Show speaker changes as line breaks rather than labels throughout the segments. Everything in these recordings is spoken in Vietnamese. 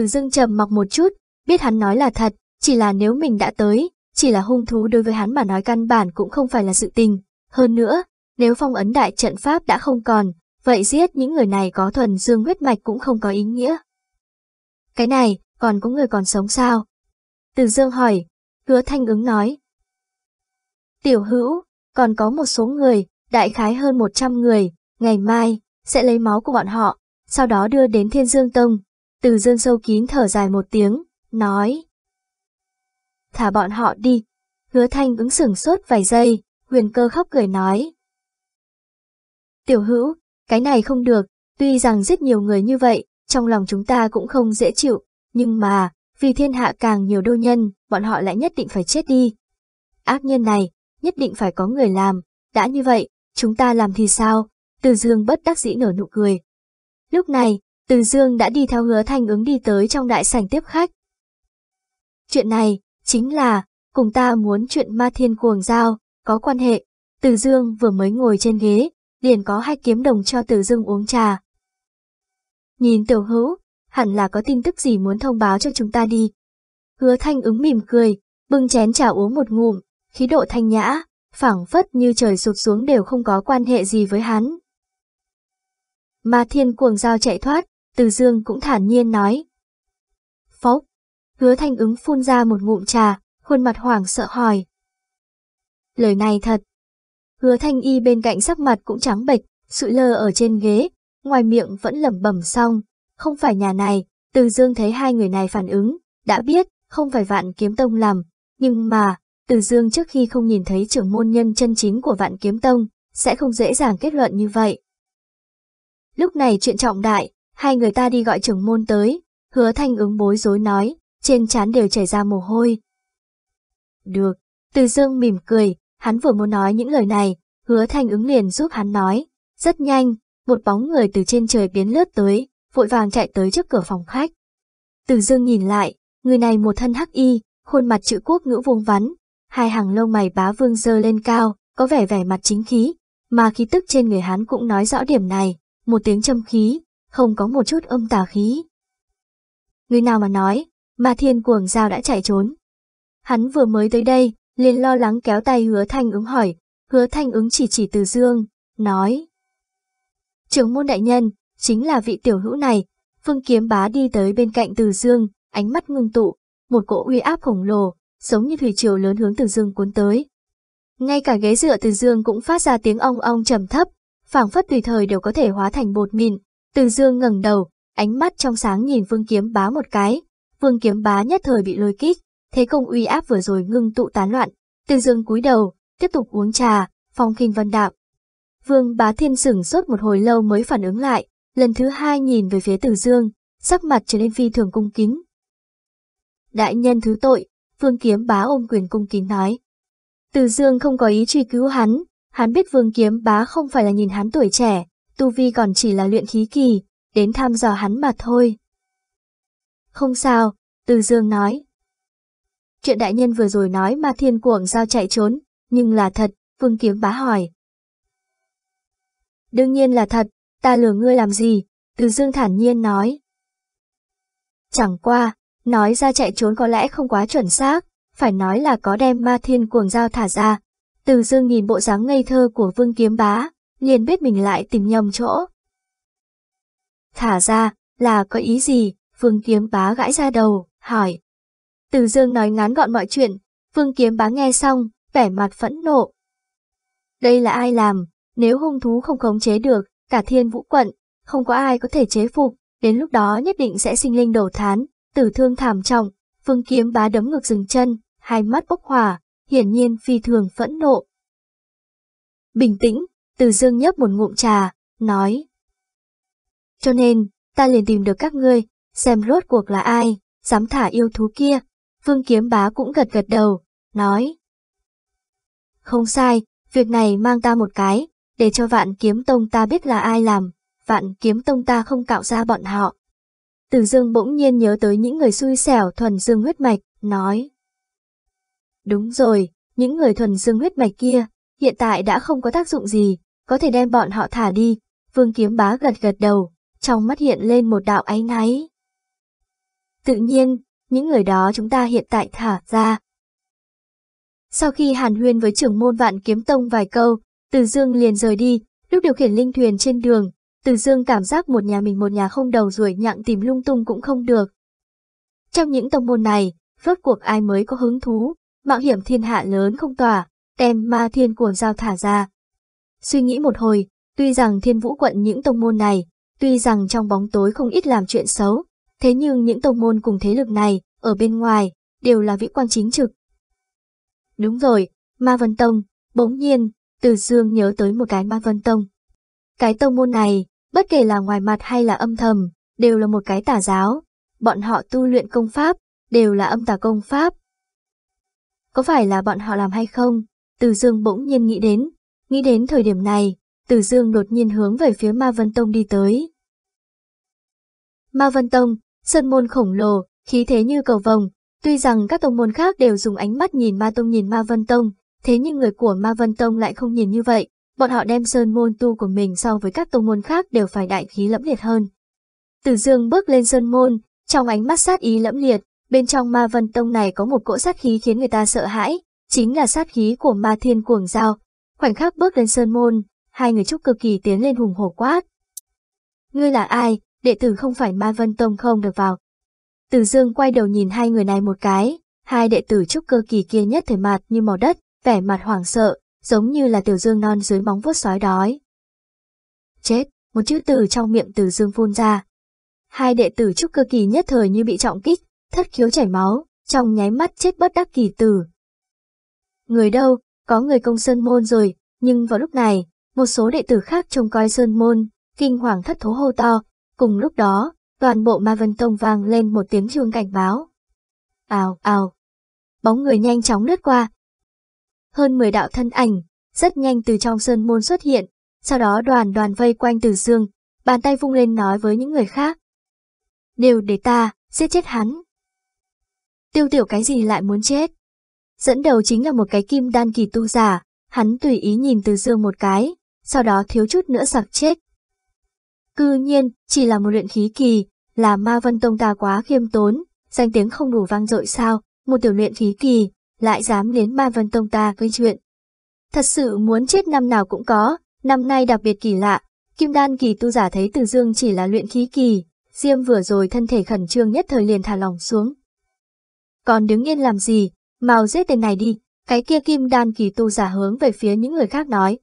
Từ Dương trầm mặc một chút, biết hắn nói là thật, chỉ là nếu mình đã tới, chỉ là hung thú đối với hắn mà nói căn bản cũng không phải là sự tình. Hơn nữa, nếu phong ấn đại trận pháp đã không còn, vậy giết những người này có thuần dương huyết mạch cũng không có ý nghĩa. Cái này, còn có người còn sống sao? Từ Dương hỏi, hứa thanh ứng nói. Tiểu hữu, còn có một số người, đại khái hơn 100 người, ngày mai, sẽ lấy máu của bọn họ, sau đó đưa đến Thiên Dương Tông. Từ Dương sâu kín thở dài một tiếng, nói. Thả bọn họ đi. Hứa thanh ứng sửng sốt vài giây, huyền cơ khóc cười nói. Tiểu hữu, cái này không được, tuy rằng giết nhiều người như vậy, trong lòng chúng ta cũng không dễ chịu, nhưng mà, vì thiên hạ càng nhiều đô nhân, bọn họ lại nhất định phải chết đi. Ác nhân này, nhất định phải có người làm, đã như vậy, chúng ta làm thì sao? Từ Dương bất đắc dĩ nở nụ cười. Lúc này, từ Dương đã đi theo hứa thanh ứng đi tới trong đại sảnh tiếp khách. Chuyện này, chính là, cùng ta muốn chuyện ma thiên cuồng giao, có quan hệ. Từ Dương vừa mới ngồi trên ghế, liền có hai kiếm đồng cho Từ Dương uống trà. Nhìn tiểu hữu, hẳn là có tin tức gì muốn thông báo cho chúng ta đi. Hứa thanh ứng mỉm cười, bưng chén trà uống một ngụm, khí độ thanh nhã, phảng phất như trời sụt xuống đều không có quan hệ gì với hắn. Ma thiên cuồng giao chạy thoát, từ dương cũng thản nhiên nói. Phốc, hứa thanh ứng phun ra một ngụm trà, khuôn mặt hoảng sợ hỏi. Lời này thật. Hứa thanh y bên cạnh sắc mặt cũng trắng bệch, sụi lơ ở trên ghế, ngoài miệng vẫn lẩm bẩm xong, không phải nhà này, từ dương thấy hai người này phản ứng, đã biết, không phải vạn kiếm tông làm, nhưng mà, từ dương trước khi không nhìn thấy trưởng môn nhân chân chính của vạn kiếm tông, sẽ không dễ dàng kết luận như vậy. Lúc này chuyện trọng đại, hai người ta đi gọi trưởng môn tới, hứa thanh ứng bối rối nói, trên trán đều chảy ra mồ hôi. Được, từ dương mỉm cười, hắn vừa muốn nói những lời này, hứa thanh ứng liền giúp hắn nói, rất nhanh, một bóng người từ trên trời biến lướt tới, vội vàng chạy tới trước cửa phòng khách. Từ dương nhìn lại, người này một thân hắc y, khuôn mặt chữ quốc ngữ vuông vắn, hai hàng lông mày bá vương dơ lên cao, có vẻ vẻ mặt chính khí, mà khí tức trên người hắn cũng nói rõ điểm này, một tiếng châm khí, không có một chút âm tà khí. Người nào mà nói, mà thiên cuồng giao đã chạy trốn. Hắn vừa mới tới đây, liền lo lắng kéo tay hứa thanh ứng hỏi, hứa thanh ứng chỉ chỉ từ dương, nói. Trưởng môn đại nhân, chính là vị tiểu hữu này, phương kiếm bá đi tới bên cạnh từ dương, ánh mắt ngưng tụ, một cỗ uy áp khổng lồ, giống như thủy triều lớn hướng từ dương cuốn tới. Ngay cả ghế dựa từ dương cũng phát ra tiếng ong ong trầm thấp, phảng phất tùy thời đều có thể hóa thành bột mịn. Từ dương ngẩng đầu, ánh mắt trong sáng nhìn Vương Kiếm Bá một cái. Vương Kiếm Bá nhất thời bị lôi kích, thế công uy áp vừa rồi ngưng tụ tán loạn. Từ dương cúi đầu, tiếp tục uống trà, phong kinh vân đạm. Vương Bá Thiên sửng sốt một hồi lâu mới phản ứng lại, lần thứ hai nhìn về phía Từ Dương, sắc mặt trở nên phi thường cung kính. Đại nhân thứ tội, Vương Kiếm Bá ôm quyền cung kính nói. Từ Dương không có ý truy cứu hắn, hắn biết Vương Kiếm Bá không phải là nhìn hắn tuổi trẻ, tu vi còn chỉ là luyện khí kỳ, đến thăm dò hắn mà thôi. Không sao, Từ Dương nói. Chuyện đại nhân vừa rồi nói mà thiên cuồng giao chạy trốn, nhưng là thật, Vương Kiếm Bá hỏi. Đương nhiên là thật, ta lừa ngươi làm gì, Từ Dương thản nhiên nói. Chẳng qua, nói ra chạy trốn có lẽ không quá chuẩn xác, phải nói là có đem ma thiên cuồng giao thả ra. Từ dương nhìn bộ dáng ngây thơ của vương kiếm bá, liền biết mình lại tìm nhầm chỗ. Thả ra, là có ý gì, Phương kiếm bá gãi ra đầu, hỏi. Từ dương nói ngắn gọn mọi chuyện, Phương kiếm bá nghe xong, vẻ mặt phẫn nộ. Đây là ai làm, nếu hung thú không khống chế được, cả thiên vũ quận, không có ai có thể chế phục, đến lúc đó nhất định sẽ sinh linh đổ thán, tử thương thảm trọng, Phương kiếm bá đấm ngược dừng chân, hai mắt bốc hỏa, hiển nhiên phi thường phẫn nộ. Bình tĩnh, từ dương nhấp một ngụm trà, nói. Cho nên, ta liền tìm được các ngươi, xem rốt cuộc là ai, dám thả yêu thú kia. Vương kiếm bá cũng gật gật đầu, nói. Không sai, việc này mang ta một cái, để cho vạn kiếm tông ta biết là ai làm, vạn kiếm tông ta không cạo ra bọn họ, từ dương bỗng nhiên nhớ tới những người xui xẻo thuần dương huyết mạch, nói. Đúng rồi, những người thuần dương huyết mạch kia, hiện tại đã không có tác dụng gì, có thể đem bọn họ thả đi. Vương kiếm bá gật gật đầu, trong mắt hiện lên một đạo áy náy. Tự nhiên, những người đó chúng ta hiện tại thả ra. Sau khi hàn huyên với trưởng môn vạn kiếm tông vài câu, Từ Dương liền rời đi, lúc điều khiển linh thuyền trên đường, Từ Dương cảm giác một nhà mình một nhà không đầu ruồi nhặng tìm lung tung cũng không được. Trong những tông môn này, rốt cuộc ai mới có hứng thú, mạo hiểm thiên hạ lớn không tỏa, đem ma thiên cuồng giao thả ra. Suy nghĩ một hồi, tuy rằng thiên vũ quận những tông môn này, tuy rằng trong bóng tối không ít làm chuyện xấu, thế nhưng những tông môn cùng thế lực này, ở bên ngoài, đều là vĩ quan chính trực. Đúng rồi, Ma Vân Tông, bỗng nhiên, Từ Dương nhớ tới một cái Ma Vân Tông. Cái tông môn này, bất kể là ngoài mặt hay là âm thầm, đều là một cái tà giáo. Bọn họ tu luyện công pháp, đều là âm tà công pháp. Có phải là bọn họ làm hay không? Từ Dương bỗng nhiên nghĩ đến. Nghĩ đến thời điểm này, Từ Dương đột nhiên hướng về phía Ma Vân Tông đi tới. Ma Vân Tông, sơn môn khổng lồ, khí thế như cầu vồng. Tuy rằng các tông môn khác đều dùng ánh mắt nhìn Ma Tông nhìn Ma Vân Tông, thế nhưng người của Ma Vân Tông lại không nhìn như vậy. Bọn họ đem sơn môn tu của mình so với các tông môn khác đều phải đại khí lẫm liệt hơn. Từ dương bước lên sơn môn, trong ánh mắt sát ý lẫm liệt, bên trong Ma Vân Tông này có một cỗ sát khí khiến người ta sợ hãi, chính là sát khí của Ma Thiên Cuồng Giao. Khoảnh khắc bước lên sơn môn, hai người trúc cực kỳ tiến lên hùng hổ quát. Ngươi là ai, đệ tử không phải Ma Vân Tông không được vào. Từ dương quay đầu nhìn hai người này một cái, hai đệ tử trúc cơ kỳ kia nhất thể mặt như màu đất, vẻ mặt hoảng sợ, giống như là tiểu dương non dưới bóng vuốt sói đói. Chết, một chữ từ trong miệng từ dương phun ra. Hai đệ tử trúc cơ kỳ nhất thời như bị trọng kích, thất khiếu chảy máu, trong nháy mắt chết bất đắc kỳ tử. Người đâu, có người công sơn môn rồi, nhưng vào lúc này, một số đệ tử khác trông coi sơn môn, kinh hoàng thất thố hô to, cùng lúc đó, toàn bộ ma vân tông vang lên một tiếng chuông cảnh báo. Ào, ào. Bóng người nhanh chóng lướt qua. Hơn 10 đạo thân ảnh, rất nhanh từ trong sơn môn xuất hiện, sau đó đoàn đoàn vây quanh từ dương, bàn tay vung lên nói với những người khác. Đều để ta, giết chết hắn. Tiêu tiểu cái gì lại muốn chết? Dẫn đầu chính là một cái kim đan kỳ tu giả, hắn tùy ý nhìn từ dương một cái, sau đó thiếu chút nữa sặc chết. Cư nhiên, chỉ là một luyện khí kỳ, là ma vân tông ta quá khiêm tốn, danh tiếng không đủ vang dội sao, một tiểu luyện khí kỳ, lại dám đến ma vân tông ta gây chuyện. Thật sự muốn chết năm nào cũng có, năm nay đặc biệt kỳ lạ, kim đan kỳ tu giả thấy từ dương chỉ là luyện khí kỳ, diêm vừa rồi thân thể khẩn trương nhất thời liền thả lòng xuống. Còn đứng yên làm gì, mau giết tên này đi, cái kia kim đan kỳ tu giả hướng về phía những người khác nói.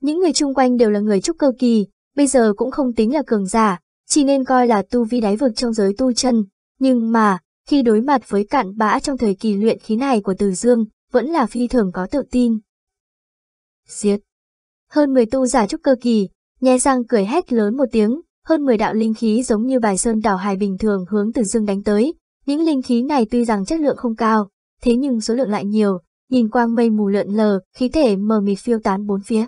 Những người chung quanh đều là người trúc cơ kỳ, bây giờ cũng không tính là cường giả, chỉ nên coi là tu vi đáy vực trong giới tu chân, nhưng mà, khi đối mặt với cạn bã trong thời kỳ luyện khí này của Từ Dương, vẫn là phi thường có tự tin. Giết! Hơn 10 tu giả trúc cơ kỳ, nhe răng cười hét lớn một tiếng, hơn 10 đạo linh khí giống như bài sơn đảo hải bình thường hướng Từ Dương đánh tới. Những linh khí này tuy rằng chất lượng không cao, thế nhưng số lượng lại nhiều, nhìn quang mây mù lượn lờ, khí thể mờ mịt phiêu tán bốn phía.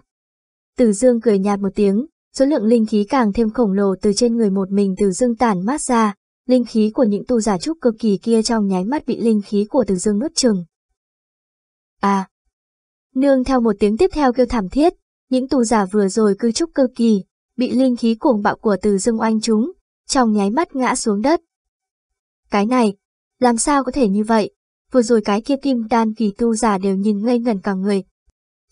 Từ Dương cười nhạt một tiếng, số lượng linh khí càng thêm khổng lồ từ trên người một mình Từ Dương tản mát ra, linh khí của những tu giả trúc cực kỳ kia trong nháy mắt bị linh khí của Từ Dương nuốt chừng. À! Nương theo một tiếng tiếp theo kêu thảm thiết, những tu giả vừa rồi cư trúc cơ kỳ, bị linh khí cuồng bạo của Từ Dương oanh chúng, trong nháy mắt ngã xuống đất. Cái này, làm sao có thể như vậy? Vừa rồi cái kia kim đan kỳ tu giả đều nhìn ngây ngẩn cả người.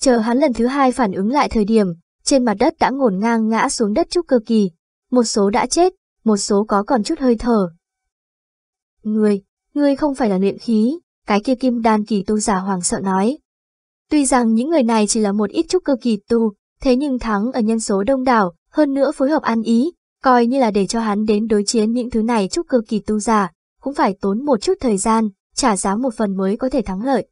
Chờ hắn lần thứ hai phản ứng lại thời điểm, trên mặt đất đã ngổn ngang ngã xuống đất trúc cơ kỳ. Một số đã chết, một số có còn chút hơi thở. Ngươi, ngươi không phải là luyện khí, cái kia kim đan kỳ tu giả hoàng sợ nói. Tuy rằng những người này chỉ là một ít trúc cơ kỳ tu, thế nhưng thắng ở nhân số đông đảo, hơn nữa phối hợp ăn ý, coi như là để cho hắn đến đối chiến những thứ này trúc cơ kỳ tu giả, cũng phải tốn một chút thời gian, trả giá một phần mới có thể thắng lợi.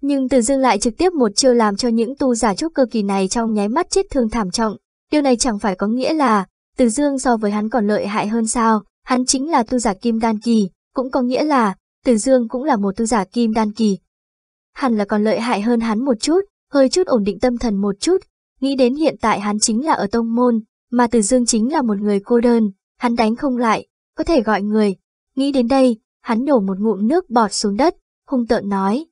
Nhưng Từ Dương lại trực tiếp một chiêu làm cho những tu giả trúc cơ kỳ này trong nháy mắt chết thương thảm trọng. Điều này chẳng phải có nghĩa là Từ Dương so với hắn còn lợi hại hơn sao, hắn chính là tu giả kim đan kỳ, cũng có nghĩa là Từ Dương cũng là một tu giả kim đan kỳ. Hẳn là còn lợi hại hơn hắn một chút, hơi chút ổn định tâm thần một chút, nghĩ đến hiện tại hắn chính là ở tông môn, mà Từ Dương chính là một người cô đơn, hắn đánh không lại, có thể gọi người. Nghĩ đến đây, hắn đổ một ngụm nước bọt xuống đất, hung tợn nói.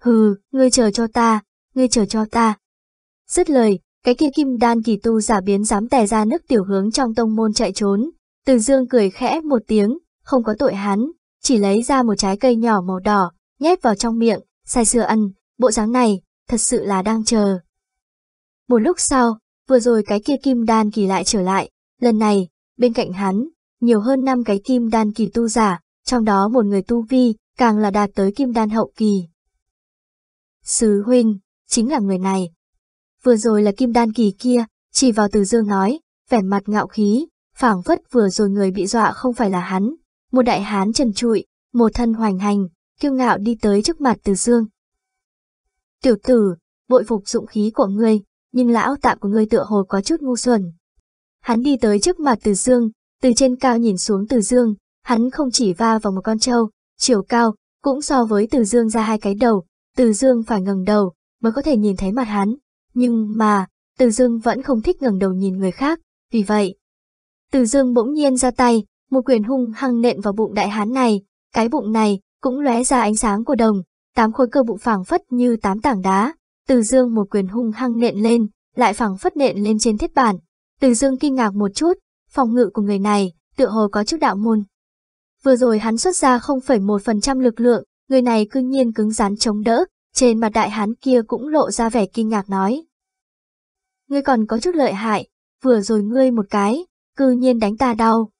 Hừ, ngươi chờ cho ta, ngươi chờ cho ta. Dứt lời, cái kia kim đan kỳ tu giả biến dám tè ra nước tiểu hướng trong tông môn chạy trốn. Từ dương cười khẽ một tiếng, không có tội hắn, chỉ lấy ra một trái cây nhỏ màu đỏ, nhét vào trong miệng, sai sưa ăn, bộ dáng này, thật sự là đang chờ. Một lúc sau, vừa rồi cái kia kim đan kỳ lại trở lại, lần này, bên cạnh hắn, nhiều hơn năm cái kim đan kỳ tu giả, trong đó một người tu vi, càng là đạt tới kim đan hậu kỳ. Sứ huynh, chính là người này. Vừa rồi là kim đan kỳ kia, chỉ vào từ dương nói, vẻ mặt ngạo khí, phảng phất vừa rồi người bị dọa không phải là hắn, một đại hán trần trụi, một thân hoành hành, kiêu ngạo đi tới trước mặt từ dương. Tiểu tử, bội phục dụng khí của ngươi, nhưng lão tạm của ngươi tựa hồ có chút ngu xuẩn. Hắn đi tới trước mặt từ dương, từ trên cao nhìn xuống từ dương, hắn không chỉ va vào một con trâu, chiều cao, cũng so với từ dương ra hai cái đầu, từ dương phải ngẩng đầu, mới có thể nhìn thấy mặt hắn. Nhưng mà, từ dương vẫn không thích ngẩng đầu nhìn người khác, vì vậy. Từ dương bỗng nhiên ra tay, một quyền hung hăng nện vào bụng đại hán này, cái bụng này cũng lóe ra ánh sáng của đồng, tám khối cơ bụng phẳng phất như tám tảng đá. Từ dương một quyền hung hăng nện lên, lại phẳng phất nện lên trên thiết bản. Từ dương kinh ngạc một chút, phòng ngự của người này, tựa hồ có chút đạo môn. Vừa rồi hắn xuất ra 0,1% lực lượng, người này cư nhiên cứng rắn chống đỡ, trên mặt đại hán kia cũng lộ ra vẻ kinh ngạc nói. Ngươi còn có chút lợi hại, vừa rồi ngươi một cái, cư nhiên đánh ta đau.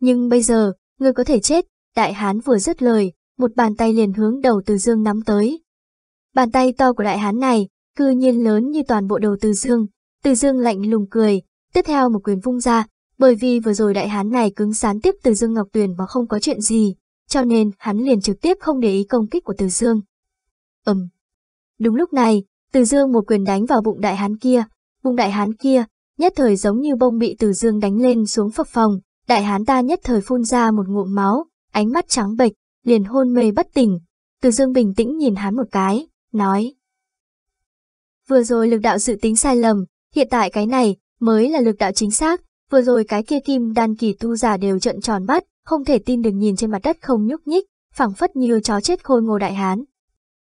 Nhưng bây giờ, ngươi có thể chết, đại hán vừa dứt lời, một bàn tay liền hướng đầu từ dương nắm tới. Bàn tay to của đại hán này, cư nhiên lớn như toàn bộ đầu từ dương, từ dương lạnh lùng cười, tiếp theo một quyền vung ra, bởi vì vừa rồi đại hán này cứng sán tiếp từ dương Ngọc Tuyền mà không có chuyện gì, cho nên hắn liền trực tiếp không để ý công kích của từ dương. Ừm. Đúng lúc này, từ dương một quyền đánh vào bụng đại hán kia, bụng đại hán kia, nhất thời giống như bông bị từ dương đánh lên xuống phập phòng, đại hán ta nhất thời phun ra một ngụm máu, ánh mắt trắng bệch, liền hôn mê bất tỉnh. Từ dương bình tĩnh nhìn hắn một cái, nói. Vừa rồi lực đạo dự tính sai lầm, hiện tại cái này mới là lực đạo chính xác, vừa rồi cái kia kim đan kỳ tu giả đều trận tròn mắt, không thể tin được nhìn trên mặt đất không nhúc nhích, phẳng phất như chó chết khôi ngô đại hán.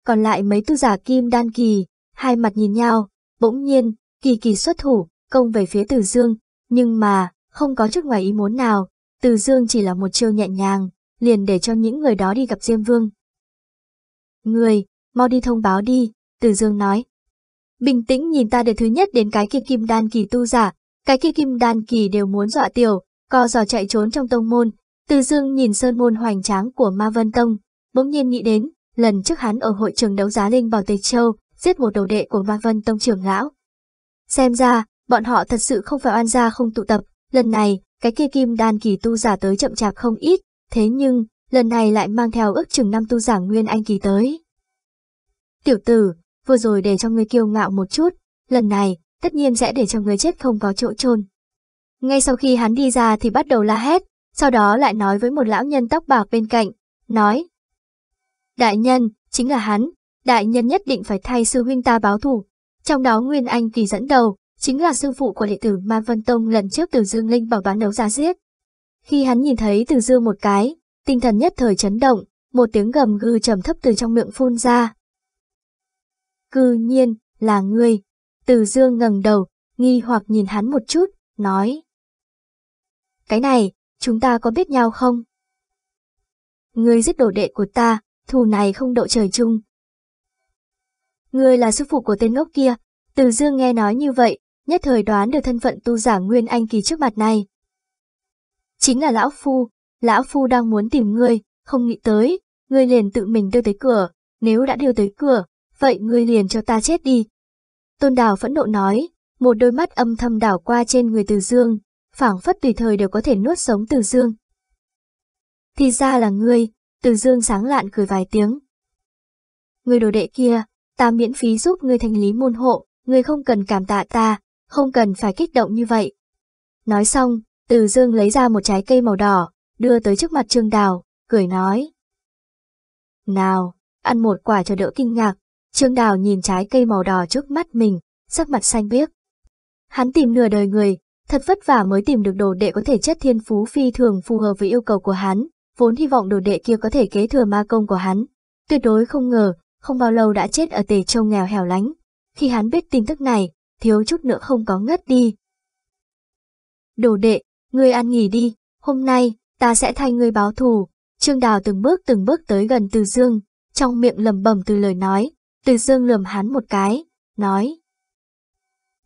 Còn lại mấy tu giả kim đan kỳ, hai mặt nhìn nhau, bỗng nhiên, kỳ kỳ xuất thủ, công về phía Từ Dương, nhưng mà, không có chút ngoài ý muốn nào, Từ Dương chỉ là một chiêu nhẹ nhàng, liền để cho những người đó đi gặp Diêm Vương. Người, mau đi thông báo đi, Từ Dương nói. Bình tĩnh nhìn ta để thứ nhất đến cái kia kim đan kỳ tu giả, cái kia kim đan kỳ đều muốn dọa tiểu, co giò chạy trốn trong tông môn. Từ Dương nhìn sơn môn hoành tráng của Ma Vân Tông, bỗng nhiên nghĩ đến, lần trước hắn ở hội trường đấu giá Linh Bảo Tây Châu, giết một đầu đệ của Ma Vân Tông trưởng lão. Xem ra, bọn họ thật sự không phải oan gia không tụ tập, lần này, cái kia kim đan kỳ tu giả tới chậm chạp không ít, thế nhưng, lần này lại mang theo ước chừng năm tu giả nguyên anh kỳ tới. Tiểu tử, vừa rồi để cho ngươi kiêu ngạo một chút, lần này, tất nhiên sẽ để cho người chết không có chỗ chôn. Ngay sau khi hắn đi ra thì bắt đầu la hét, sau đó lại nói với một lão nhân tóc bạc bên cạnh, nói. Đại nhân, chính là hắn, đại nhân nhất định phải thay sư huynh ta báo thù. Trong đó Nguyên Anh kỳ dẫn đầu, chính là sư phụ của đệ tử Ma Vân Tông lần trước từ Dương Linh bảo bán đấu giá giết. Khi hắn nhìn thấy từ Dương một cái, tinh thần nhất thời chấn động, một tiếng gầm gừ trầm thấp từ trong miệng phun ra. Cư nhiên, là ngươi. Từ Dương ngẩng đầu, nghi hoặc nhìn hắn một chút, nói. Cái này, chúng ta có biết nhau không? Ngươi giết đồ đệ của ta, thù này không độ trời chung. Ngươi là sư phụ của tên ngốc kia. Từ Dương nghe nói như vậy, nhất thời đoán được thân phận tu giả Nguyên Anh Kỳ trước mặt này. Chính là Lão Phu, Lão Phu đang muốn tìm ngươi, không nghĩ tới, ngươi liền tự mình đưa tới cửa, nếu đã đưa tới cửa, vậy ngươi liền cho ta chết đi. Tôn Đào phẫn nộ nói, một đôi mắt âm thầm đảo qua trên người Từ Dương, phảng phất tùy thời đều có thể nuốt sống Từ Dương. Thì ra là ngươi, Từ Dương sáng lạn cười vài tiếng. Ngươi đồ đệ kia, ta miễn phí giúp ngươi thành lý môn hộ, ngươi không cần cảm tạ ta, không cần phải kích động như vậy. Nói xong, Từ Dương lấy ra một trái cây màu đỏ, đưa tới trước mặt Trương Đào, cười nói. Nào, ăn một quả cho đỡ kinh ngạc. Trương Đào nhìn trái cây màu đỏ trước mắt mình, sắc mặt xanh biếc. Hắn tìm nửa đời người, thật vất vả mới tìm được đồ đệ có thể chất thiên phú phi thường phù hợp với yêu cầu của hắn, vốn hy vọng đồ đệ kia có thể kế thừa ma công của hắn. Tuyệt đối không ngờ, không bao lâu đã chết ở tề châu nghèo hẻo lánh. Khi hắn biết tin tức này, thiếu chút nữa không có ngất đi. Đồ đệ, ngươi ăn nghỉ đi, hôm nay, ta sẽ thay ngươi báo thù. Trương Đào từng bước từng bước tới gần Từ Dương, trong miệng lầm bầm từ lời nói, từ Dương lườm hắn một cái, nói.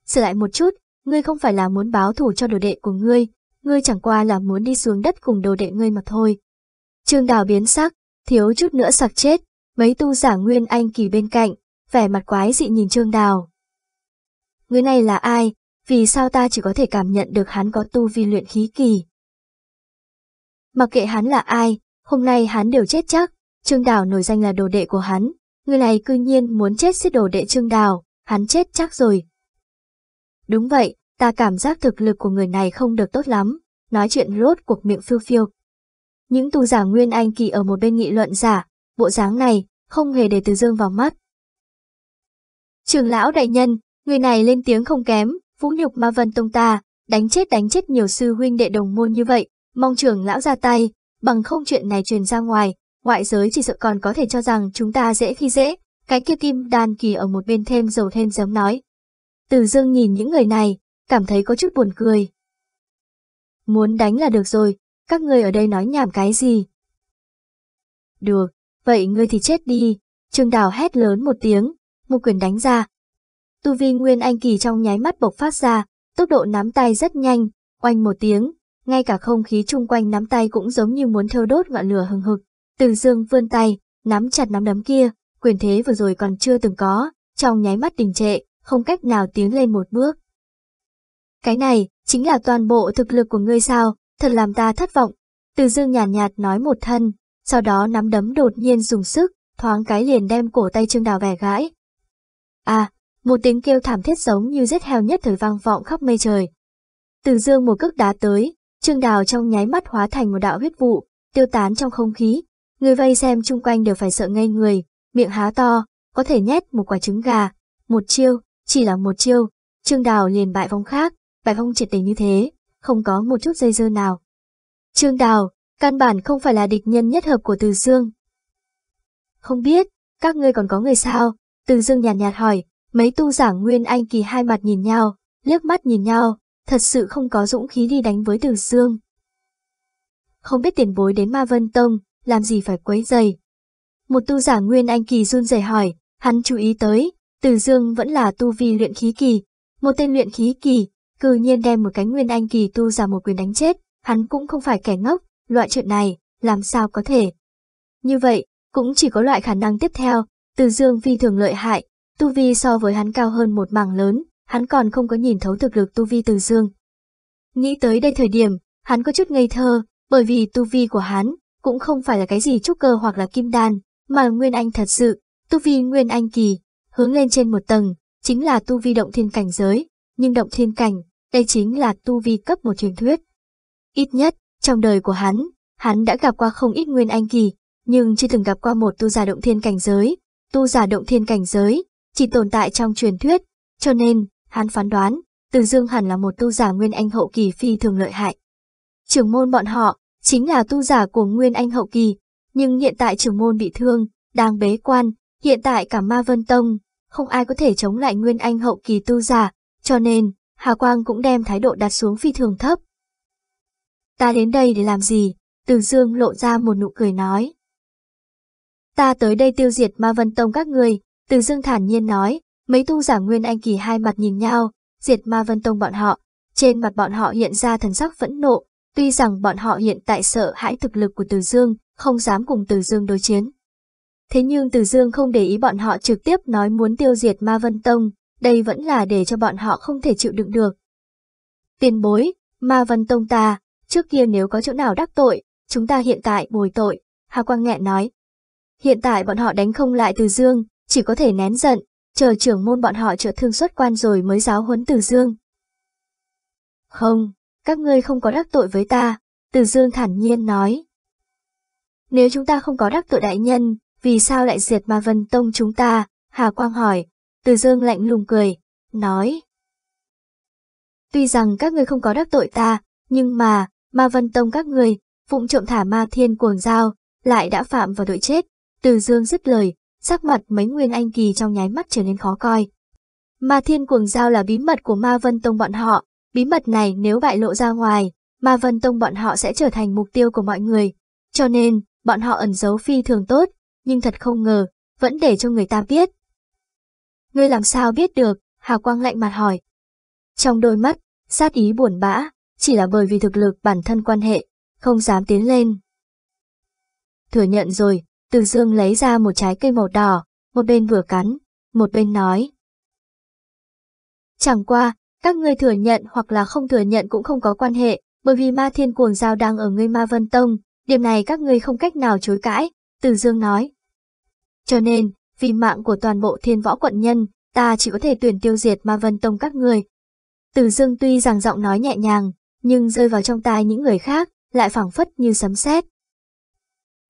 Sửa lại một chút, ngươi không phải là muốn báo thù cho đồ đệ của ngươi, ngươi chẳng qua là muốn đi xuống đất cùng đồ đệ ngươi mà thôi. Trương Đào biến sắc, thiếu chút nữa sặc chết, mấy tu giả nguyên anh kỳ bên cạnh, vẻ mặt quái dị nhìn Trương Đào. Người này là ai, vì sao ta chỉ có thể cảm nhận được hắn có tu vi luyện khí kỳ. Mặc kệ hắn là ai, hôm nay hắn đều chết chắc, Trương Đào nổi danh là đồ đệ của hắn, người này cư nhiên muốn chết giết đồ đệ Trương Đào, hắn chết chắc rồi. Đúng vậy, ta cảm giác thực lực của người này không được tốt lắm, nói chuyện rốt cuộc miệng phiêu phiêu. Những tu giả Nguyên Anh kỳ ở một bên nghị luận giả, bộ dáng này, không hề để Từ Dương vào mắt. Trường lão đại nhân, người này lên tiếng không kém, vũ nhục ma vân tông ta, đánh chết đánh chết nhiều sư huynh đệ đồng môn như vậy, mong trưởng lão ra tay, bằng không chuyện này truyền ra ngoài, ngoại giới chỉ sợ còn có thể cho rằng chúng ta dễ khi dễ, cái kia kim đan kỳ ở một bên thêm dầu thêm giấm nói. Từ dương nhìn những người này, cảm thấy có chút buồn cười. Muốn đánh là được rồi, các ngươi ở đây nói nhảm cái gì? Được, vậy ngươi thì chết đi, Trương Đào hét lớn một tiếng, một quyền đánh ra, Tu vi Nguyên Anh Kỳ trong nháy mắt bộc phát ra, tốc độ nắm tay rất nhanh, oanh một tiếng, ngay cả không khí chung quanh nắm tay cũng giống như muốn thâu đốt ngọn lửa hừng hực. Từ dương vươn tay, nắm chặt nắm đấm kia, quyền thế vừa rồi còn chưa từng có, trong nháy mắt đình trệ, không cách nào tiến lên một bước. Cái này, chính là toàn bộ thực lực của ngươi sao, thật làm ta thất vọng. Từ dương nhàn nhạt, nhạt nói một thân, sau đó nắm đấm đột nhiên dùng sức, thoáng cái liền đem cổ tay Trương Đào vẻ gãi. À, một tiếng kêu thảm thiết giống như giết heo nhất thời vang vọng khắp mây trời. Từ dương một cước đá tới, Trương Đào trong nháy mắt hóa thành một đạo huyết vụ, tiêu tán trong không khí. Người vây xem chung quanh đều phải sợ ngây người, miệng há to, có thể nhét một quả trứng gà. Một chiêu, chỉ là một chiêu, Trương Đào liền bại vong khác, bại vong triệt để như thế, không có một chút dây dưa nào. Trương Đào, căn bản không phải là địch nhân nhất hợp của Từ Dương. Không biết, các ngươi còn có người sao? Từ Dương nhàn nhạt, nhạt hỏi, Mấy tu giả Nguyên Anh kỳ hai mặt nhìn nhau, liếc mắt nhìn nhau, thật sự không có dũng khí đi đánh với Từ Dương. Không biết tiền bối đến Ma Vân Tông, làm gì phải quấy dày. Một tu giả Nguyên Anh kỳ run rẩy hỏi, hắn chú ý tới, Từ Dương vẫn là tu vi luyện khí kỳ. Một tên luyện khí kỳ, cư nhiên đem một cái Nguyên Anh kỳ tu giả một quyền đánh chết, hắn cũng không phải kẻ ngốc, loại chuyện này, làm sao có thể. Như vậy, cũng chỉ có loại khả năng tiếp theo, Từ Dương phi thường lợi hại, Tu vi so với hắn cao hơn một mảng lớn, hắn còn không có nhìn thấu thực lực tu vi từ dương. Nghĩ tới đây thời điểm, hắn có chút ngây thơ, bởi vì tu vi của hắn cũng không phải là cái gì trúc cơ hoặc là kim đan, mà Nguyên Anh thật sự, tu vi Nguyên Anh kỳ, hướng lên trên một tầng, chính là tu vi động thiên cảnh giới, nhưng động thiên cảnh, đây chính là tu vi cấp một truyền thuyết. Ít nhất, trong đời của hắn, hắn đã gặp qua không ít Nguyên Anh kỳ, nhưng chưa từng gặp qua một tu giả động thiên cảnh giới, tu giả động thiên cảnh giới, chỉ tồn tại trong truyền thuyết, cho nên, hắn phán đoán, Từ Dương hẳn là một tu giả Nguyên Anh hậu kỳ phi thường lợi hại. Trưởng môn bọn họ, chính là tu giả của Nguyên Anh hậu kỳ, nhưng hiện tại trưởng môn bị thương, đang bế quan, hiện tại cả Ma Vân Tông, không ai có thể chống lại Nguyên Anh hậu kỳ tu giả, cho nên, Hà Quang cũng đem thái độ đặt xuống phi thường thấp. Ta đến đây để làm gì? Từ Dương lộ ra một nụ cười nói. Ta tới đây tiêu diệt Ma Vân Tông các người, từ dương thản nhiên nói, mấy tu giả Nguyên Anh Kỳ hai mặt nhìn nhau, diệt ma vân tông bọn họ. Trên mặt bọn họ hiện ra thần sắc phẫn nộ, tuy rằng bọn họ hiện tại sợ hãi thực lực của Từ Dương, không dám cùng Từ Dương đối chiến. Thế nhưng Từ Dương không để ý bọn họ trực tiếp nói muốn tiêu diệt Ma Vân Tông, đây vẫn là để cho bọn họ không thể chịu đựng được. Tiền bối, Ma Vân Tông ta, trước kia nếu có chỗ nào đắc tội, chúng ta hiện tại bồi tội, Hà Quang nghẹn nói. Hiện tại bọn họ đánh không lại Từ Dương, chỉ có thể nén giận, chờ trưởng môn bọn họ trợ thương xuất quan rồi mới giáo huấn Từ Dương. Không, các ngươi không có đắc tội với ta, Từ Dương thản nhiên nói. Nếu chúng ta không có đắc tội đại nhân, vì sao lại diệt ma vân tông chúng ta? Hà Quang hỏi, Từ Dương lạnh lùng cười, nói. Tuy rằng các ngươi không có đắc tội ta, nhưng mà, ma vân tông các ngươi, phụng trộm thả ma thiên cuồng dao, lại đã phạm vào tội chết. Từ Dương dứt lời, sắc mặt mấy nguyên anh kỳ trong nháy mắt trở nên khó coi. Ma thiên cuồng dao là bí mật của ma vân tông bọn họ, bí mật này nếu bại lộ ra ngoài, Ma Vân Tông bọn họ sẽ trở thành mục tiêu của mọi người. Cho nên, bọn họ ẩn giấu phi thường tốt, nhưng thật không ngờ, vẫn để cho người ta biết. Ngươi làm sao biết được, Hà Quang lạnh mặt hỏi. Trong đôi mắt, sát ý buồn bã, chỉ là bởi vì thực lực bản thân quan hệ, không dám tiến lên. Thừa nhận rồi, Từ Dương lấy ra một trái cây màu đỏ, một bên vừa cắn, một bên nói. Chẳng qua, các ngươi thừa nhận hoặc là không thừa nhận cũng không có quan hệ, bởi vì ma thiên cuồng giao đang ở ngươi ma vân tông, điểm này các ngươi không cách nào chối cãi, Từ Dương nói. Cho nên, vì mạng của toàn bộ thiên võ quận nhân, ta chỉ có thể tuyển tiêu diệt ma vân tông các người. Từ Dương tuy rằng giọng nói nhẹ nhàng, nhưng rơi vào trong tai những người khác, lại phảng phất như sấm sét.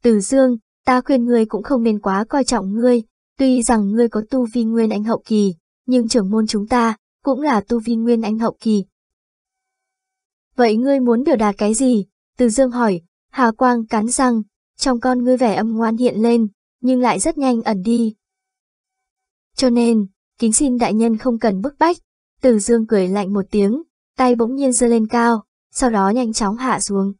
Từ Dương, ta khuyên ngươi cũng không nên quá coi trọng ngươi, tuy rằng ngươi có tu vi nguyên anh hậu kỳ, nhưng trưởng môn chúng ta cũng là tu vi nguyên anh hậu kỳ. Vậy ngươi muốn biểu đạt cái gì? Từ Dương hỏi, Hà Quang cắn răng, trong con ngươi vẻ âm ngoan hiện lên, nhưng lại rất nhanh ẩn đi. Cho nên, kính xin đại nhân không cần bức bách, Từ Dương cười lạnh một tiếng, tay bỗng nhiên giơ lên cao, sau đó nhanh chóng hạ xuống.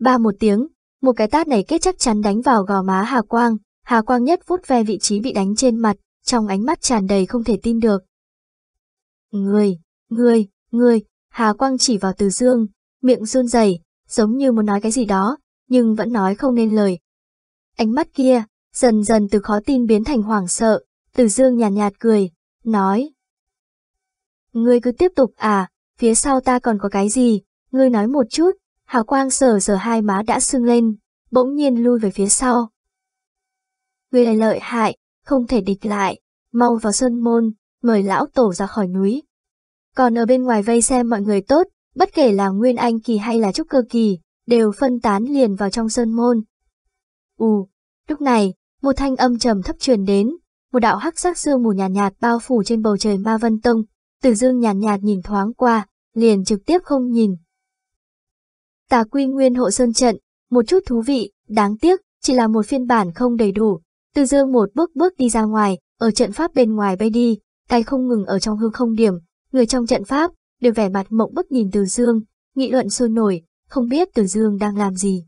Ba một tiếng, một cái tát này kết chắc chắn đánh vào gò má Hà Quang, Hà Quang nhất vút ve vị trí bị đánh trên mặt, trong ánh mắt tràn đầy không thể tin được. Người, người, người, Hà Quang chỉ vào Từ Dương, miệng run rẩy, giống như muốn nói cái gì đó, nhưng vẫn nói không nên lời. Ánh mắt kia, dần dần từ khó tin biến thành hoảng sợ, Từ Dương nhàn nhạt, nhạt cười, nói. Ngươi cứ tiếp tục à, phía sau ta còn có cái gì, ngươi nói một chút, Hà Quang sờ sờ hai má đã sưng lên, bỗng nhiên lui về phía sau. Ngươi này lợi hại, không thể địch lại, mau vào sơn môn, mời lão tổ ra khỏi núi. Còn ở bên ngoài vây xem mọi người tốt, bất kể là Nguyên Anh kỳ hay là Trúc Cơ kỳ, đều phân tán liền vào trong sơn môn. Ù, lúc này, một thanh âm trầm thấp truyền đến, một đạo hắc sắc sương mù nhàn nhạt, nhạt bao phủ trên bầu trời Ma Vân Tông, Từ Dương nhàn nhạt, nhạt nhìn thoáng qua, liền trực tiếp không nhìn. Tà Quy Nguyên hộ sơn trận, một chút thú vị, đáng tiếc, chỉ là một phiên bản không đầy đủ. Từ Dương một bước bước đi ra ngoài, ở trận pháp bên ngoài bay đi, tay không ngừng ở trong hư không điểm, người trong trận pháp đều vẻ mặt mộng bức nhìn Từ Dương, nghị luận sôi nổi, không biết Từ Dương đang làm gì.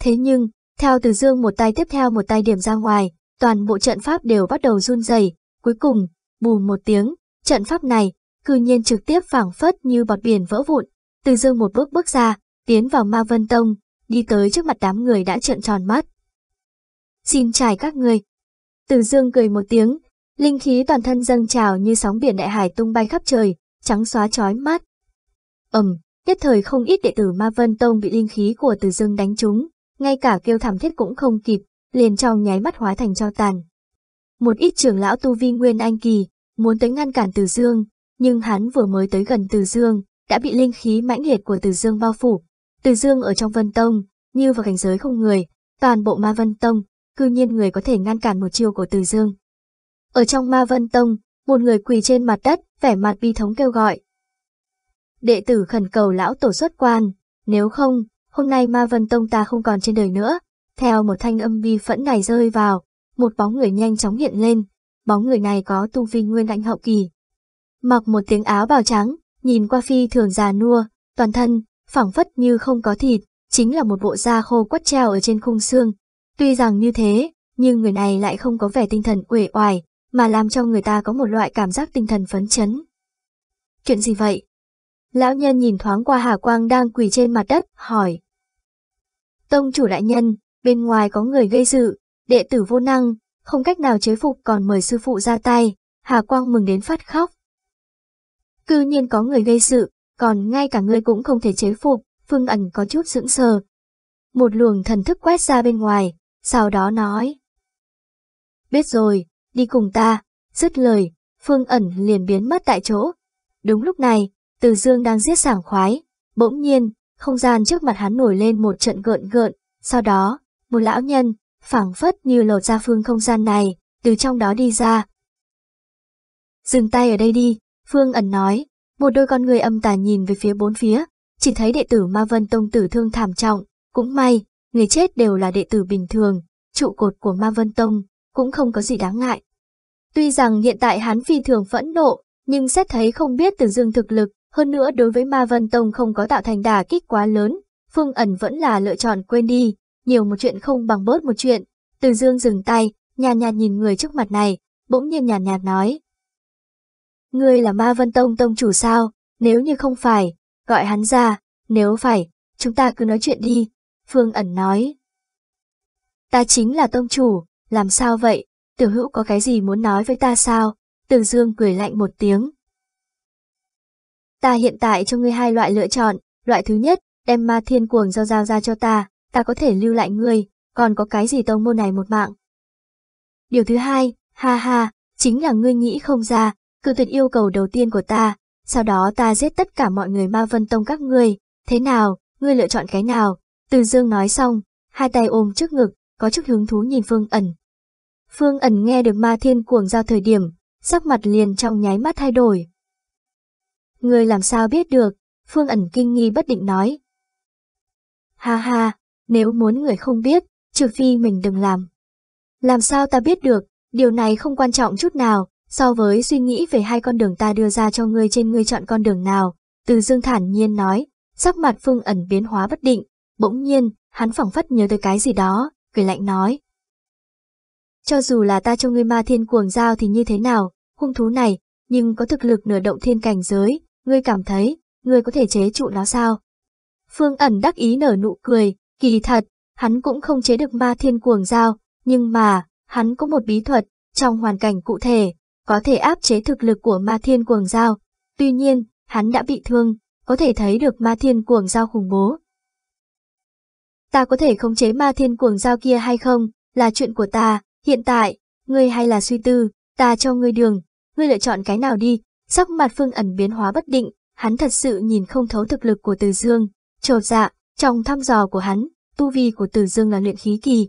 Thế nhưng, theo Từ Dương một tay tiếp theo một tay điểm ra ngoài, toàn bộ trận pháp đều bắt đầu run rẩy, cuối cùng, bù một tiếng, trận pháp này, cư nhiên trực tiếp phảng phất như bọt biển vỡ vụn. Từ Dương một bước bước ra, tiến vào Ma Vân Tông, đi tới trước mặt đám người đã trợn tròn mắt. Xin chào các người. Từ Dương cười một tiếng, linh khí toàn thân dâng trào như sóng biển đại hải tung bay khắp trời, trắng xóa chói mắt. Ầm, nhất thời không ít đệ tử Ma Vân Tông bị linh khí của Từ Dương đánh trúng, ngay cả kêu thảm thiết cũng không kịp, liền trong nháy mắt hóa thành cho tàn. Một ít trưởng lão tu vi nguyên anh kỳ, muốn tới ngăn cản Từ Dương, nhưng hắn vừa mới tới gần Từ Dương, đã bị linh khí mãnh liệt của Từ Dương bao phủ. Từ Dương ở trong Vân Tông, như vào cảnh giới không người, toàn bộ Ma Vân Tông, cư nhiên người có thể ngăn cản một chiêu của Từ Dương. Ở trong Ma Vân Tông, một người quỳ trên mặt đất, vẻ mặt bi thống kêu gọi. Đệ tử khẩn cầu lão tổ xuất quan, nếu không, hôm nay Ma Vân Tông ta không còn trên đời nữa. Theo một thanh âm bi phẫn này rơi vào, một bóng người nhanh chóng hiện lên, bóng người này có tu vi nguyên lãnh hậu kỳ. Mặc một tiếng áo bào trắng, nhìn qua phi thường già nua, toàn thân, phẳng phất như không có thịt, chính là một bộ da khô quắt treo ở trên khung xương. Tuy rằng như thế, nhưng người này lại không có vẻ tinh thần uể oải, mà làm cho người ta có một loại cảm giác tinh thần phấn chấn. Chuyện gì vậy? Lão nhân nhìn thoáng qua Hà Quang đang quỳ trên mặt đất, hỏi. Tông chủ đại nhân, bên ngoài có người gây sự, đệ tử vô năng, không cách nào chế phục còn mời sư phụ ra tay, Hà Quang mừng đến phát khóc. Cư nhiên có người gây sự, còn ngay cả ngươi cũng không thể chế phục, Phương ẩn có chút sững sờ. Một luồng thần thức quét ra bên ngoài, sau đó nói. Biết rồi, đi cùng ta, dứt lời, Phương ẩn liền biến mất tại chỗ. Đúng lúc này, Từ Dương đang giết sảng khoái, bỗng nhiên, không gian trước mặt hắn nổi lên một trận gợn gợn, sau đó, một lão nhân, phảng phất như lột ra phương không gian này, từ trong đó đi ra. Dừng tay ở đây đi, Phương ẩn nói, một đôi con người âm tà nhìn về phía bốn phía, chỉ thấy đệ tử Ma Vân Tông tử thương thảm trọng, cũng may, người chết đều là đệ tử bình thường, trụ cột của Ma Vân Tông, cũng không có gì đáng ngại. Tuy rằng hiện tại hắn phi thường phẫn nộ, nhưng xét thấy không biết từ dương thực lực, hơn nữa đối với Ma Vân Tông không có tạo thành đả kích quá lớn, Phương ẩn vẫn là lựa chọn quên đi, nhiều một chuyện không bằng bớt một chuyện. Từ dương dừng tay, nhàn nhạt nhìn người trước mặt này, bỗng nhiên nhàn nhạt nói. Ngươi là Ma Vân Tông tông chủ sao, nếu như không phải, gọi hắn ra, nếu phải, chúng ta cứ nói chuyện đi, Phương ẩn nói. Ta chính là tông chủ, làm sao vậy, tiểu hữu có cái gì muốn nói với ta sao? Từ dương cười lạnh một tiếng. Ta hiện tại cho ngươi hai loại lựa chọn, loại thứ nhất, đem ma thiên cuồng giao giao ra cho ta, ta có thể lưu lại ngươi, còn có cái gì tông môn này một mạng. Điều thứ hai, ha ha, chính là ngươi nghĩ không ra, cự tuyệt yêu cầu đầu tiên của ta, sau đó ta giết tất cả mọi người ma vân tông các ngươi, thế nào, ngươi lựa chọn cái nào? Từ dương nói xong, hai tay ôm trước ngực, có chút hứng thú nhìn Phương ẩn. Phương ẩn nghe được ma thiên cuồng giao thời điểm, sắc mặt liền trong nháy mắt thay đổi. Người làm sao biết được, Phương ẩn kinh nghi bất định nói. Ha ha, nếu muốn người không biết, trừ phi mình đừng làm. Làm sao ta biết được, điều này không quan trọng chút nào, so với suy nghĩ về hai con đường ta đưa ra cho ngươi trên ngươi chọn con đường nào, từ dương thản nhiên nói, sắc mặt phương ẩn biến hóa bất định, bỗng nhiên, hắn phỏng phất nhớ tới cái gì đó, cười lạnh nói. Cho dù là ta cho ngươi ma thiên cuồng giao thì như thế nào, hung thú này, nhưng có thực lực nửa động thiên cảnh giới, ngươi cảm thấy, ngươi có thể chế trụ nó sao? Phương ẩn đắc ý nở nụ cười, kỳ thật, hắn cũng không chế được ma thiên cuồng giao, nhưng mà, hắn có một bí thuật, trong hoàn cảnh cụ thể, có thể áp chế thực lực của ma thiên cuồng giao. Tuy nhiên, hắn đã bị thương, có thể thấy được ma thiên cuồng giao khủng bố. Ta có thể khống chế ma thiên cuồng giao kia hay không, là chuyện của ta, hiện tại, ngươi hay là suy tư, ta cho ngươi đường, ngươi lựa chọn cái nào đi, sắc mặt phương ẩn biến hóa bất định, hắn thật sự nhìn không thấu thực lực của Từ Dương, trột dạ, trong thăm dò của hắn, tu vi của Từ Dương là luyện khí kỳ.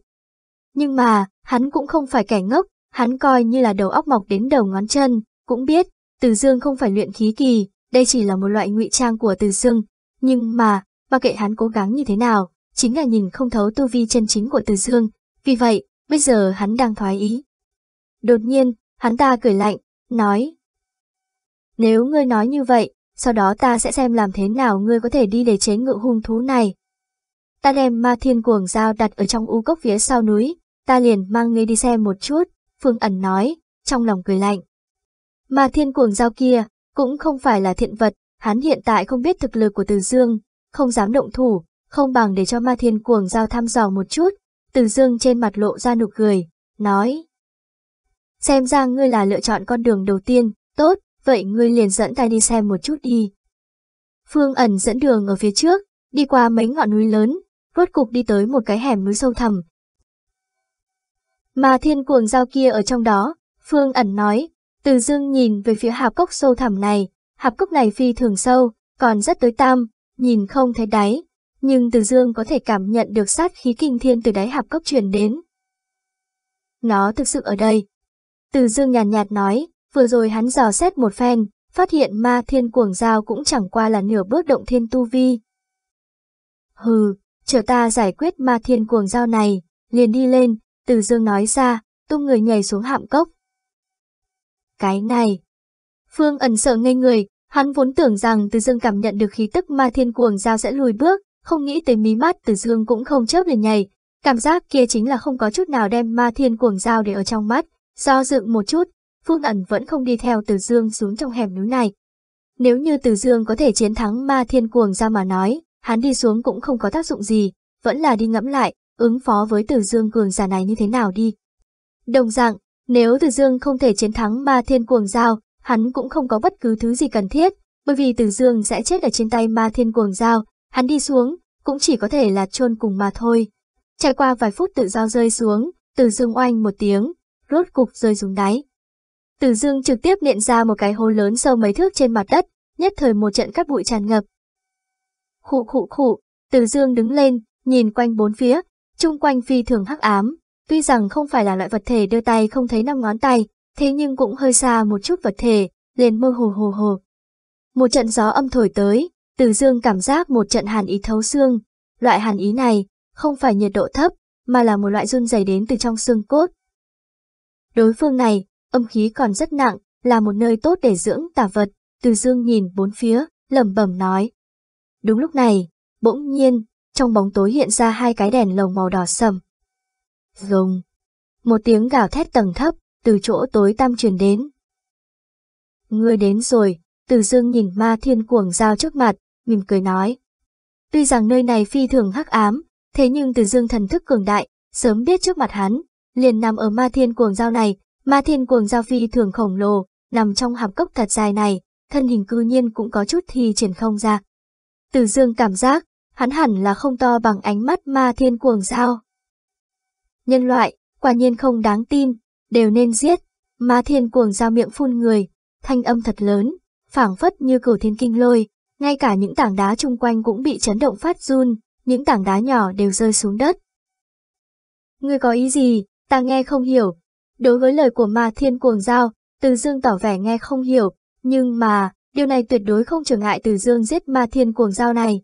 Nhưng mà, hắn cũng không phải kẻ ngốc, hắn coi như là đầu óc mọc đến đầu ngón chân, cũng biết, Từ Dương không phải luyện khí kỳ, đây chỉ là một loại ngụy trang của Từ Dương. Nhưng mà, mặc kệ hắn cố gắng như thế nào, chính là nhìn không thấu tu vi chân chính của Từ Dương, vì vậy, bây giờ hắn đang thoái ý. Đột nhiên, hắn ta cười lạnh, nói. Nếu ngươi nói như vậy, sau đó ta sẽ xem làm thế nào ngươi có thể đi để chế ngự hung thú này. Ta đem ma thiên cuồng dao đặt ở trong u cốc phía sau núi, ta liền mang ngươi đi xem một chút, Phương ẩn nói, trong lòng cười lạnh. Ma thiên cuồng dao kia, cũng không phải là thiện vật, hắn hiện tại không biết thực lực của Từ Dương, không dám động thủ, không bằng để cho ma thiên cuồng dao thăm dò một chút. Từ Dương trên mặt lộ ra nụ cười, nói. Xem ra ngươi là lựa chọn con đường đầu tiên, tốt, vậy ngươi liền dẫn ta đi xem một chút đi. Phương ẩn dẫn đường ở phía trước, đi qua mấy ngọn núi lớn, rốt cục đi tới một cái hẻm núi sâu thẳm. Mà thiên cuồng giao kia ở trong đó, Phương ẩn nói, từ dương nhìn về phía hạp cốc sâu thẳm này, hạp cốc này phi thường sâu, còn rất tối tam, nhìn không thấy đáy, nhưng từ dương có thể cảm nhận được sát khí kinh thiên từ đáy hạp cốc truyền đến. Nó thực sự ở đây. Từ dương nhàn nhạt, nhạt nói, Vừa rồi hắn dò xét một phen, phát hiện ma thiên cuồng giao cũng chẳng qua là nửa bước động thiên tu vi. Hừ, chờ ta giải quyết ma thiên cuồng giao này, liền đi lên, từ dương nói ra, tung người nhảy xuống hạm cốc. Cái này. Phương ẩn sợ ngây người, hắn vốn tưởng rằng từ dương cảm nhận được khí tức ma thiên cuồng giao sẽ lùi bước, không nghĩ tới mí mắt từ dương cũng không chớp liền nhảy. Cảm giác kia chính là không có chút nào đem ma thiên cuồng giao để ở trong mắt, do dự một chút, Phương ẩn vẫn không đi theo Từ Dương xuống trong hẻm núi này. Nếu như Từ Dương có thể chiến thắng ma thiên cuồng dao mà nói, hắn đi xuống cũng không có tác dụng gì, vẫn là đi ngẫm lại, ứng phó với Từ Dương cường giả này như thế nào đi. Đồng dạng, nếu Từ Dương không thể chiến thắng ma thiên cuồng giao, hắn cũng không có bất cứ thứ gì cần thiết, bởi vì Từ Dương sẽ chết ở trên tay ma thiên cuồng giao, hắn đi xuống, cũng chỉ có thể là chôn cùng mà thôi. Trải qua vài phút tự do rơi xuống, Từ Dương oanh một tiếng, rốt cục rơi xuống đáy. từ Dương trực tiếp nện ra một cái hố lớn sâu mấy thước trên mặt đất, nhất thời một trận cát bụi tràn ngập. Khụ khụ khụ, từ Dương đứng lên, nhìn quanh bốn phía, chung quanh phi thường hắc ám, tuy rằng không phải là loại vật thể đưa tay không thấy năm ngón tay, thế nhưng cũng hơi xa một chút vật thể, liền mơ hồ hồ hồ. Một trận gió âm thổi tới, Tử Dương cảm giác một trận hàn ý thấu xương, loại hàn ý này không phải nhiệt độ thấp, mà là một loại run dày đến từ trong xương cốt. Đối phương này âm khí còn rất nặng, là một nơi tốt để dưỡng tà vật, từ dương nhìn bốn phía, lẩm bẩm nói. Đúng lúc này, bỗng nhiên, trong bóng tối hiện ra hai cái đèn lồng màu đỏ sầm. Rồng. Một tiếng gào thét tầng thấp, từ chỗ tối tăm truyền đến. Ngươi đến rồi, từ dương nhìn ma thiên cuồng dao trước mặt, mỉm cười nói. Tuy rằng nơi này phi thường hắc ám, thế nhưng từ dương thần thức cường đại, sớm biết trước mặt hắn, liền nằm ở ma thiên cuồng dao này, ma thiên cuồng dao phi thường khổng lồ, nằm trong hàm cốc thật dài này, thân hình cư nhiên cũng có chút thi triển không ra. Từ dương cảm giác, hắn hẳn là không to bằng ánh mắt ma thiên cuồng dao. Nhân loại, quả nhiên không đáng tin, đều nên giết, ma thiên cuồng dao miệng phun người, thanh âm thật lớn, phảng phất như cửu thiên kinh lôi, ngay cả những tảng đá chung quanh cũng bị chấn động phát run, những tảng đá nhỏ đều rơi xuống đất. Ngươi có ý gì, ta nghe không hiểu. Đối với lời của ma thiên cuồng giao, Từ Dương tỏ vẻ nghe không hiểu, nhưng mà, điều này tuyệt đối không trở ngại Từ Dương giết ma thiên cuồng giao này.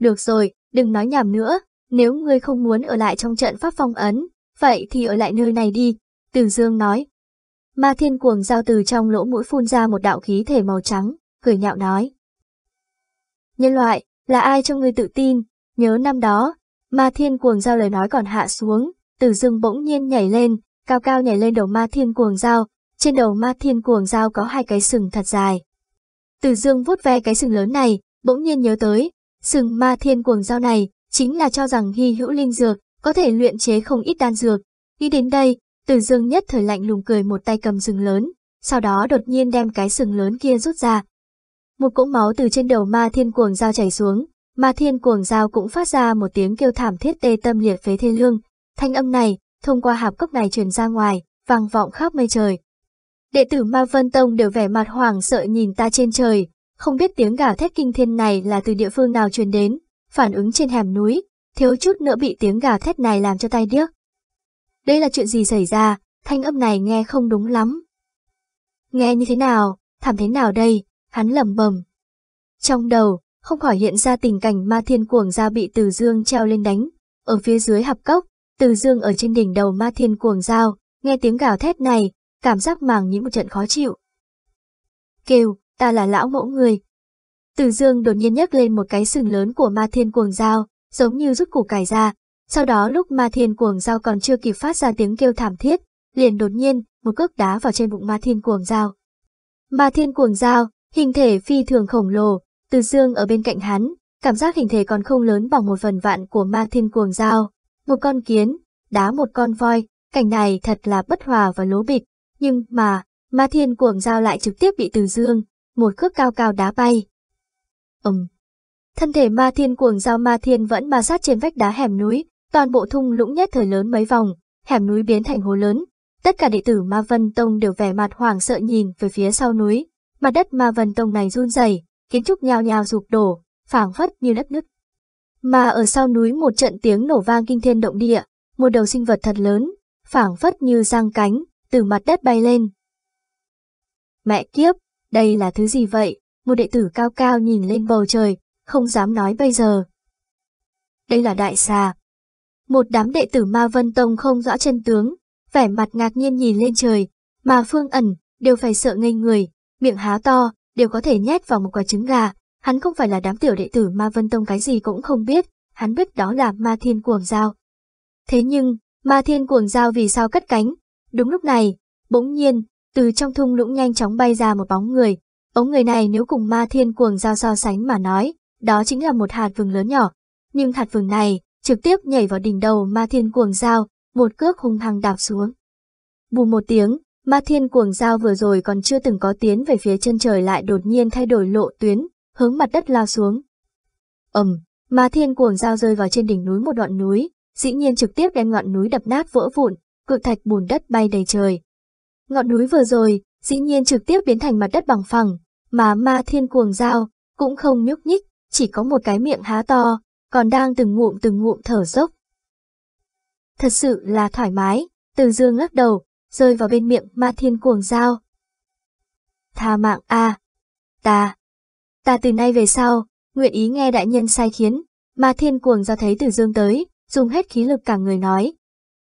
Được rồi, đừng nói nhảm nữa, nếu ngươi không muốn ở lại trong trận pháp phong ấn, vậy thì ở lại nơi này đi, Từ Dương nói. Ma thiên cuồng giao từ trong lỗ mũi phun ra một đạo khí thể màu trắng, cười nhạo nói. Nhân loại, là ai cho ngươi tự tin, nhớ năm đó, ma thiên cuồng giao lời nói còn hạ xuống, từ dưng bỗng nhiên nhảy lên, cao cao nhảy lên đầu ma thiên cuồng giao, trên đầu ma thiên cuồng giao có hai cái sừng thật dài. Từ dương vuốt ve cái sừng lớn này, bỗng nhiên nhớ tới, sừng ma thiên cuồng giao này, chính là cho rằng hy hữu linh dược, có thể luyện chế không ít đan dược. Nghĩ đến đây, từ dương nhất thời lạnh lùng cười một tay cầm sừng lớn, sau đó đột nhiên đem cái sừng lớn kia rút ra. Một cỗ máu từ trên đầu ma thiên cuồng dao chảy xuống, ma thiên cuồng dao cũng phát ra một tiếng kêu thảm thiết tê tâm liệt phế thê lương. Thanh âm này, thông qua hạp cốc này truyền ra ngoài, vang vọng khắp mây trời. Đệ tử Ma Vân Tông đều vẻ mặt hoảng sợ nhìn ta trên trời, không biết tiếng gào thét kinh thiên này là từ địa phương nào truyền đến, phản ứng trên hẻm núi, thiếu chút nữa bị tiếng gào thét này làm cho tay điếc. Đây là chuyện gì xảy ra, thanh âm này nghe không đúng lắm. Nghe như thế nào, thảm thế nào đây, hắn lẩm bẩm. Trong đầu, không khỏi hiện ra tình cảnh ma thiên cuồng gia bị từ dương treo lên đánh. Ở phía dưới hạp cốc, từ dương ở trên đỉnh đầu ma thiên cuồng dao, nghe tiếng gào thét này, cảm giác màng nhĩ một trận khó chịu. Kêu, ta là lão mẫu người. Từ dương đột nhiên nhấc lên một cái sừng lớn của ma thiên cuồng dao, giống như rút củ cải ra. Sau đó lúc ma thiên cuồng dao còn chưa kịp phát ra tiếng kêu thảm thiết, liền đột nhiên, một cước đá vào trên bụng ma thiên cuồng dao. Ma thiên cuồng dao, hình thể phi thường khổng lồ, từ dương ở bên cạnh hắn, cảm giác hình thể còn không lớn bằng một phần vạn của ma thiên cuồng dao. Một con kiến, đá một con voi, cảnh này thật là bất hòa và lố bịch, nhưng mà, ma thiên cuồng dao lại trực tiếp bị từ dương, một cước cao cao đá bay. Ừm. Um. Thân thể ma thiên cuồng dao ma thiên vẫn ma sát trên vách đá hẻm núi, toàn bộ thung lũng nhất thời lớn mấy vòng, hẻm núi biến thành hồ lớn. Tất cả đệ tử Ma Vân Tông đều vẻ mặt hoảng sợ nhìn về phía sau núi, mặt đất Ma Vân Tông này run rẩy, kiến trúc nhào nhào rụp đổ, phảng phất như đất nứt. Mà ở sau núi một trận tiếng nổ vang kinh thiên động địa, một đầu sinh vật thật lớn, phảng phất như giang cánh, từ mặt đất bay lên. Mẹ kiếp, đây là thứ gì vậy? Một đệ tử cao cao nhìn lên bầu trời, không dám nói bây giờ. Đây là đại xà. Một đám đệ tử Ma Vân Tông không rõ chân tướng, vẻ mặt ngạc nhiên nhìn lên trời, mà Phương ẩn, đều phải sợ ngây người, miệng há to, đều có thể nhét vào một quả trứng gà. Hắn không phải là đám tiểu đệ tử Ma Vân Tông cái gì cũng không biết, hắn biết đó là Ma Thiên Cuồng Giao. Thế nhưng, Ma Thiên Cuồng Giao vì sao cất cánh? Đúng lúc này, bỗng nhiên, từ trong thung lũng nhanh chóng bay ra một bóng người. Bóng người này nếu cùng Ma Thiên Cuồng Giao so sánh mà nói, đó chính là một hạt vừng lớn nhỏ. Nhưng hạt vừng này, trực tiếp nhảy vào đỉnh đầu Ma Thiên Cuồng Giao, một cước hung hăng đạp xuống. Bù một tiếng, Ma thiên cuồng dao vừa rồi còn chưa từng có tiến về phía chân trời lại đột nhiên thay đổi lộ tuyến, hướng mặt đất lao xuống. ầm, um, ma thiên cuồng dao rơi vào trên đỉnh núi một đoạn núi, dĩ nhiên trực tiếp đem ngọn núi đập nát vỡ vụn, cự thạch bùn đất bay đầy trời. Ngọn núi vừa rồi, dĩ nhiên trực tiếp biến thành mặt đất bằng phẳng, mà ma thiên cuồng dao cũng không nhúc nhích, chỉ có một cái miệng há to, còn đang từng ngụm từng ngụm thở dốc. Thật sự là thoải mái, từ dương lắc đầu, rơi vào bên miệng ma thiên cuồng dao. Tha mạng a. Ta, ta từ nay về sau, nguyện ý nghe đại nhân sai khiến, ma thiên cuồng giao thấy từ dương tới, dùng hết khí lực cả người nói,